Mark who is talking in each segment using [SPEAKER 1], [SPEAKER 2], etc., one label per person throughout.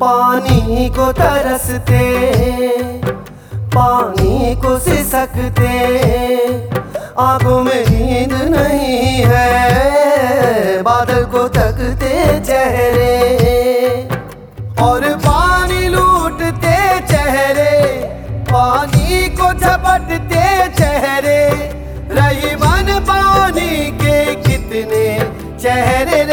[SPEAKER 1] पानी को तरसते, पानी को सिसकते। आँखों में नींद नहीं है, बादल को तकते चेहरे। और पानी लूटते चेहरे, पानी को झपटते चेहरे। रही मन पानी के कितने चेहरे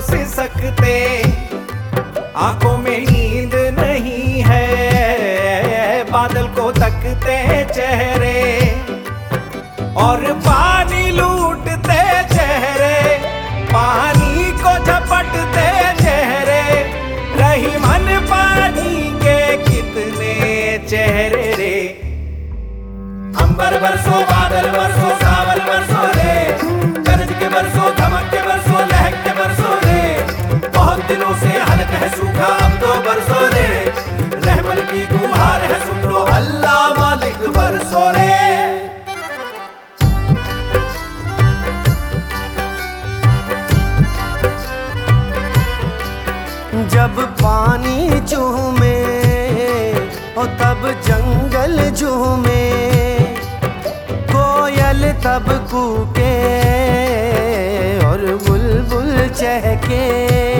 [SPEAKER 2] सिसकते आँखों में नींद नहीं है। बादल को तकते चेहरे। और पानी लूटते चेहरे। पानी को झपटते चेहरे। रही मन पानी के कितने चेहरे रे। अंबर बरसो, बादल बरसो है सूखा अब तो बरसो रे। की गुहार है सुन लो अल्लाह मालिक बरसो रे।
[SPEAKER 1] जब पानी चूमे और तब जंगल झूमे, कोयल तब कूके और बुलबुल चहके।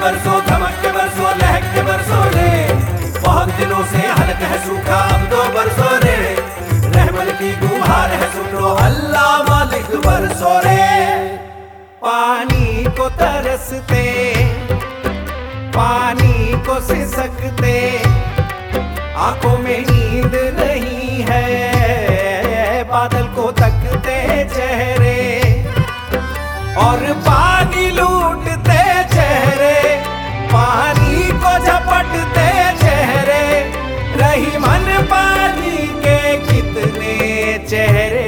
[SPEAKER 2] बरसो, धमक के बरसो, लहक के बरसो रे। बहुत दिनों से हल्क है सूखा, अब तो बरसो रे। रहमत की गुहार है सुन अल्लाह मालिक बरसो रे। पानी को तरसते, पानी को सिसकते, आँखों में नींद मन पानी के कितने चेहरे